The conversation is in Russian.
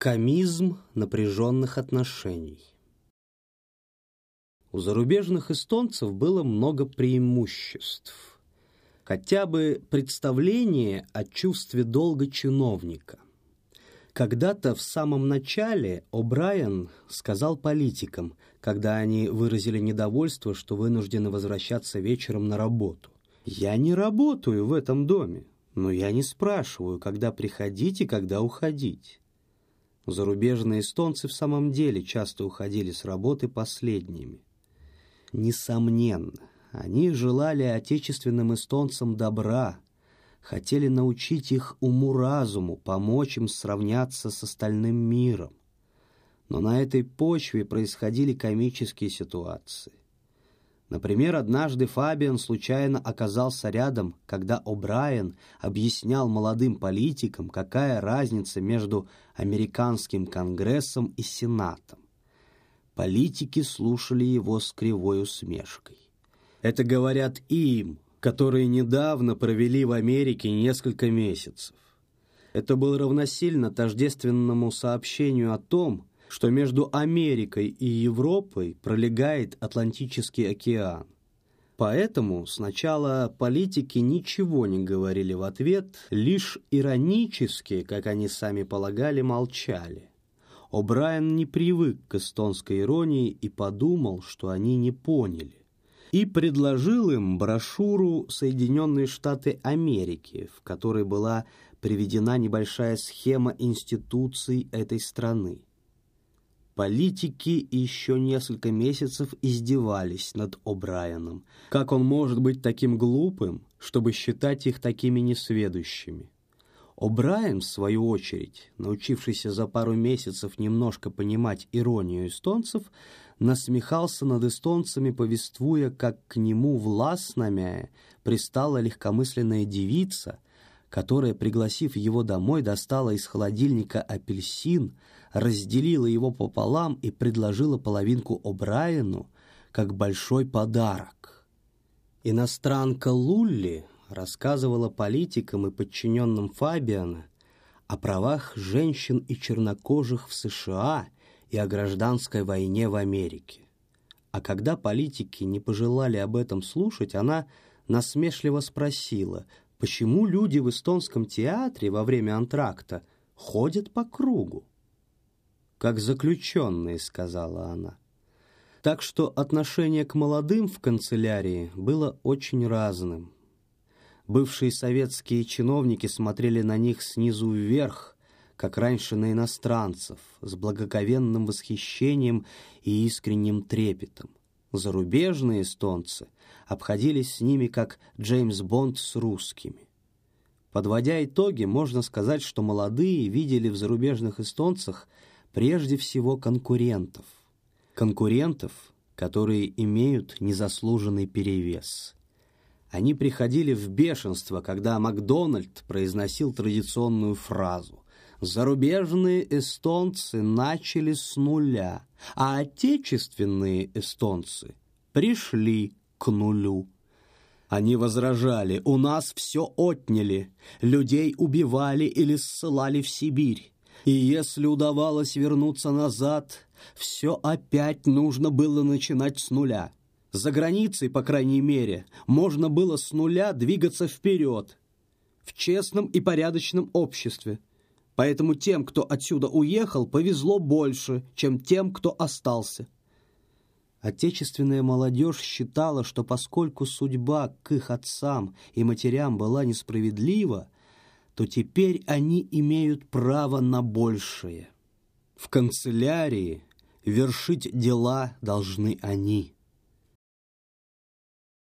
Комизм напряженных отношений У зарубежных эстонцев было много преимуществ. Хотя бы представление о чувстве долга чиновника. Когда-то в самом начале О'Брайен сказал политикам, когда они выразили недовольство, что вынуждены возвращаться вечером на работу. «Я не работаю в этом доме, но я не спрашиваю, когда приходить и когда уходить». Зарубежные эстонцы в самом деле часто уходили с работы последними. Несомненно, они желали отечественным эстонцам добра, хотели научить их уму-разуму, помочь им сравняться с остальным миром. Но на этой почве происходили комические ситуации. Например, однажды Фабиан случайно оказался рядом, когда О'Брайен объяснял молодым политикам, какая разница между американским конгрессом и сенатом. Политики слушали его с кривой усмешкой. Это говорят им, которые недавно провели в Америке несколько месяцев. Это было равносильно тождественному сообщению о том, что между Америкой и Европой пролегает Атлантический океан. Поэтому сначала политики ничего не говорили в ответ, лишь иронически, как они сами полагали, молчали. О'Брайен не привык к эстонской иронии и подумал, что они не поняли. И предложил им брошюру «Соединенные Штаты Америки», в которой была приведена небольшая схема институций этой страны. Политики еще несколько месяцев издевались над О'Брайеном. Как он может быть таким глупым, чтобы считать их такими несведущими? О'Брайен, в свою очередь, научившийся за пару месяцев немножко понимать иронию эстонцев, насмехался над эстонцами, повествуя, как к нему властными пристала легкомысленная девица, которая, пригласив его домой, достала из холодильника апельсин, разделила его пополам и предложила половинку О'Брайену как большой подарок. Иностранка Лулли рассказывала политикам и подчиненным Фабиана о правах женщин и чернокожих в США и о гражданской войне в Америке. А когда политики не пожелали об этом слушать, она насмешливо спросила, почему люди в эстонском театре во время антракта ходят по кругу как заключенные», — сказала она. Так что отношение к молодым в канцелярии было очень разным. Бывшие советские чиновники смотрели на них снизу вверх, как раньше на иностранцев, с благоговенным восхищением и искренним трепетом. Зарубежные эстонцы обходились с ними, как Джеймс Бонд с русскими. Подводя итоги, можно сказать, что молодые видели в зарубежных эстонцах прежде всего конкурентов. Конкурентов, которые имеют незаслуженный перевес. Они приходили в бешенство, когда Макдональд произносил традиционную фразу «Зарубежные эстонцы начали с нуля, а отечественные эстонцы пришли к нулю». Они возражали, у нас все отняли, людей убивали или ссылали в Сибирь. И если удавалось вернуться назад, все опять нужно было начинать с нуля. За границей, по крайней мере, можно было с нуля двигаться вперед, в честном и порядочном обществе. Поэтому тем, кто отсюда уехал, повезло больше, чем тем, кто остался. Отечественная молодежь считала, что поскольку судьба к их отцам и матерям была несправедлива, то теперь они имеют право на большее. В канцелярии вершить дела должны они.